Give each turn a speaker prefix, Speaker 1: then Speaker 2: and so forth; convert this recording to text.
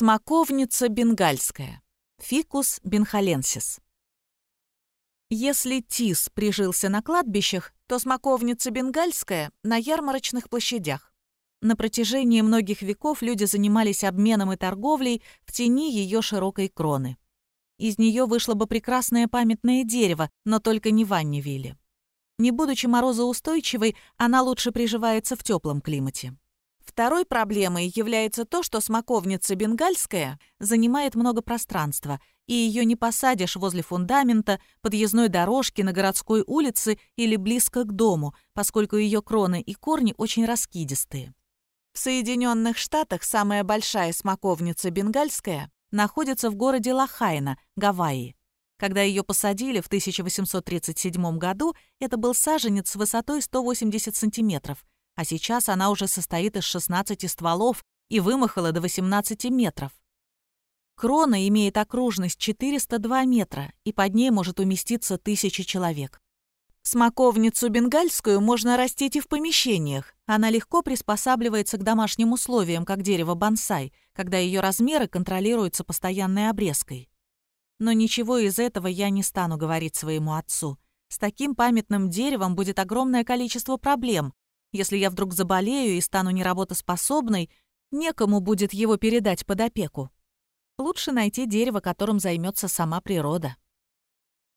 Speaker 1: Смоковница бенгальская. Фикус бенхаленсис. Если тис прижился на кладбищах, то смоковница бенгальская — на ярмарочных площадях. На протяжении многих веков люди занимались обменом и торговлей в тени ее широкой кроны. Из нее вышло бы прекрасное памятное дерево, но только не в Анневилле. Не будучи морозоустойчивой, она лучше приживается в теплом климате. Второй проблемой является то, что смоковница бенгальская занимает много пространства, и ее не посадишь возле фундамента, подъездной дорожки, на городской улице или близко к дому, поскольку ее кроны и корни очень раскидистые. В Соединенных Штатах самая большая смоковница бенгальская находится в городе Лахайна, Гавайи. Когда ее посадили в 1837 году, это был саженец высотой 180 сантиметров – а сейчас она уже состоит из 16 стволов и вымахала до 18 метров. Крона имеет окружность 402 метра, и под ней может уместиться тысячи человек. Смоковницу бенгальскую можно растить и в помещениях. Она легко приспосабливается к домашним условиям, как дерево бонсай, когда ее размеры контролируются постоянной обрезкой. Но ничего из этого я не стану говорить своему отцу. С таким памятным деревом будет огромное количество проблем, если я вдруг заболею и стану неработоспособной, некому будет его передать под опеку. Лучше найти дерево, которым займется сама природа.